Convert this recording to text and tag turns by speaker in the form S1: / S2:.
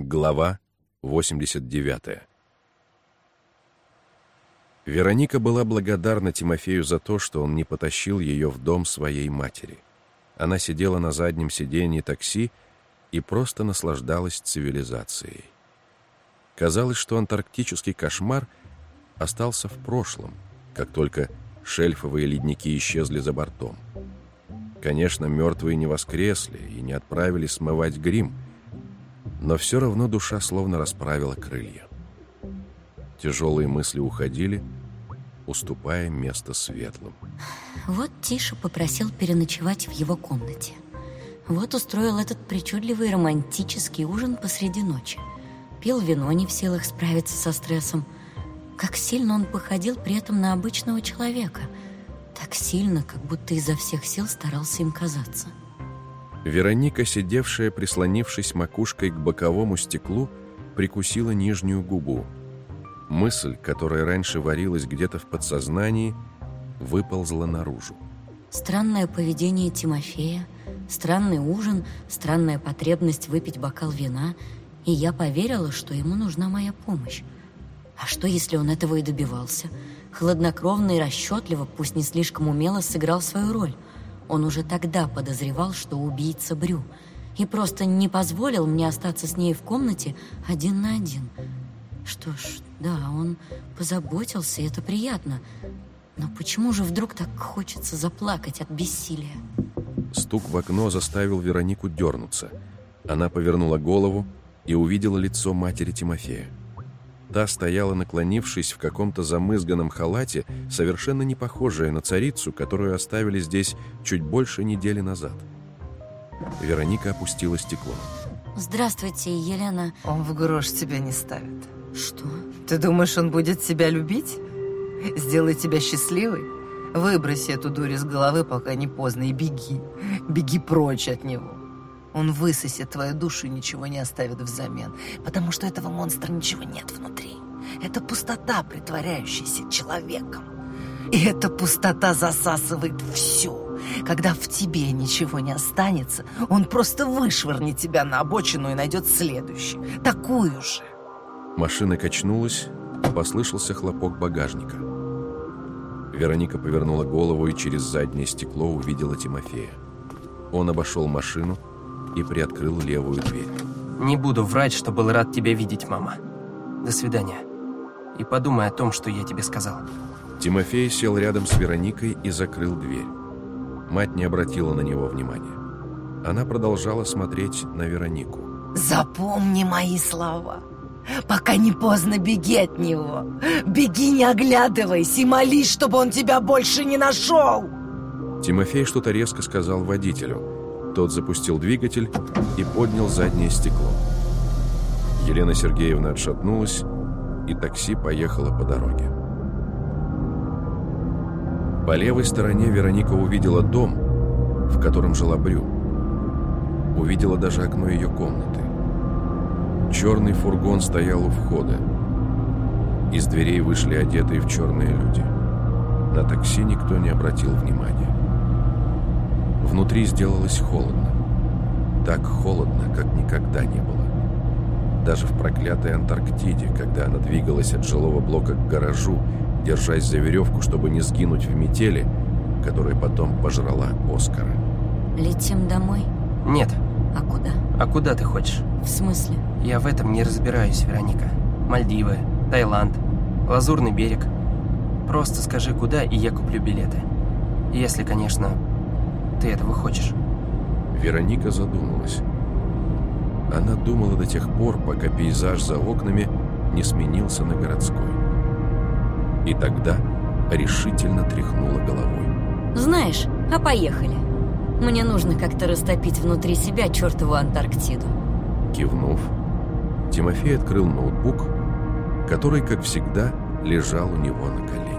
S1: Глава 89 Вероника была благодарна Тимофею за то, что он не потащил ее в дом своей матери. Она сидела на заднем сиденье такси и просто наслаждалась цивилизацией. Казалось, что антарктический кошмар остался в прошлом, как только шельфовые ледники исчезли за бортом. Конечно, мертвые не воскресли и не отправились смывать грим, но все равно душа словно расправила крылья. Тяжелые мысли уходили, уступая место светлым.
S2: Вот Тиша попросил переночевать в его комнате. Вот устроил этот причудливый романтический ужин посреди ночи. Пил вино, не в силах справиться со стрессом. Как сильно он походил при этом на обычного человека. Так сильно, как будто изо всех сил старался им казаться.
S1: Вероника, сидевшая, прислонившись макушкой к боковому стеклу, прикусила нижнюю губу. Мысль, которая раньше варилась где-то в подсознании, выползла наружу.
S2: Странное поведение Тимофея, странный ужин, странная потребность выпить бокал вина, и я поверила, что ему нужна моя помощь. А что, если он этого и добивался? Хладнокровно и расчетливо, пусть не слишком умело, сыграл свою роль – он уже тогда подозревал, что убийца Брю, и просто не позволил мне остаться с ней в комнате один на один. Что ж, да, он позаботился, и это приятно. Но почему же вдруг так хочется заплакать от бессилия?
S1: Стук в окно заставил Веронику дернуться. Она повернула голову и увидела лицо матери Тимофея. Та стояла, наклонившись в каком-то замызганном халате, совершенно не похожая на царицу, которую оставили здесь чуть больше недели назад. Вероника опустила стекло.
S2: «Здравствуйте, Елена».
S3: Он в грош тебя не ставит.
S2: «Что?»
S3: Ты думаешь, он будет тебя любить? Сделай тебя счастливой? Выброси эту дурь из головы, пока не поздно, и беги. Беги прочь от него. Он высосет твою душу и ничего не оставит взамен, потому что этого монстра ничего нет внутри. Это пустота, притворяющаяся человеком. И эта пустота засасывает все. Когда в тебе ничего не останется, он просто вышвырнет тебя на обочину и найдет следующую, такую же.
S1: Машина качнулась, послышался хлопок багажника. Вероника повернула голову и через заднее стекло увидела Тимофея. Он обошел машину, и приоткрыл левую дверь.
S4: Не буду врать, что был рад тебя видеть, мама. До свидания. И подумай о том, что я тебе сказал.
S1: Тимофей сел рядом с Вероникой и закрыл дверь. Мать не обратила на него внимания. Она продолжала смотреть на Веронику.
S3: Запомни мои слова. Пока не поздно, беги от него. Беги, не оглядывайся и молись, чтобы он тебя больше не нашел.
S1: Тимофей что-то резко сказал водителю – тот запустил двигатель и поднял заднее стекло. Елена Сергеевна отшатнулась, и такси поехало по дороге. По левой стороне Вероника увидела дом, в котором жила Брю. Увидела даже окно ее комнаты. Черный фургон стоял у входа. Из дверей вышли одетые в черные люди. На такси никто не обратил внимания. Внутри сделалось холодно. Так холодно, как никогда не было. Даже в проклятой Антарктиде, когда она двигалась от жилого блока к гаражу, держась за веревку, чтобы не сгинуть в метели, которая потом пожрала Оскара.
S2: Летим домой?
S4: Нет.
S2: А куда?
S4: А куда ты хочешь?
S2: В смысле?
S4: Я в этом не разбираюсь, Вероника. Мальдивы, Таиланд, Лазурный берег. Просто скажи, куда, и я куплю билеты. Если, конечно, ты этого хочешь?»
S1: Вероника задумалась. Она думала до тех пор, пока пейзаж за окнами не сменился на городской. И тогда решительно тряхнула головой.
S2: «Знаешь, а поехали. Мне нужно как-то растопить внутри себя чертову Антарктиду».
S1: Кивнув, Тимофей открыл ноутбук, который, как всегда, лежал у него на колене.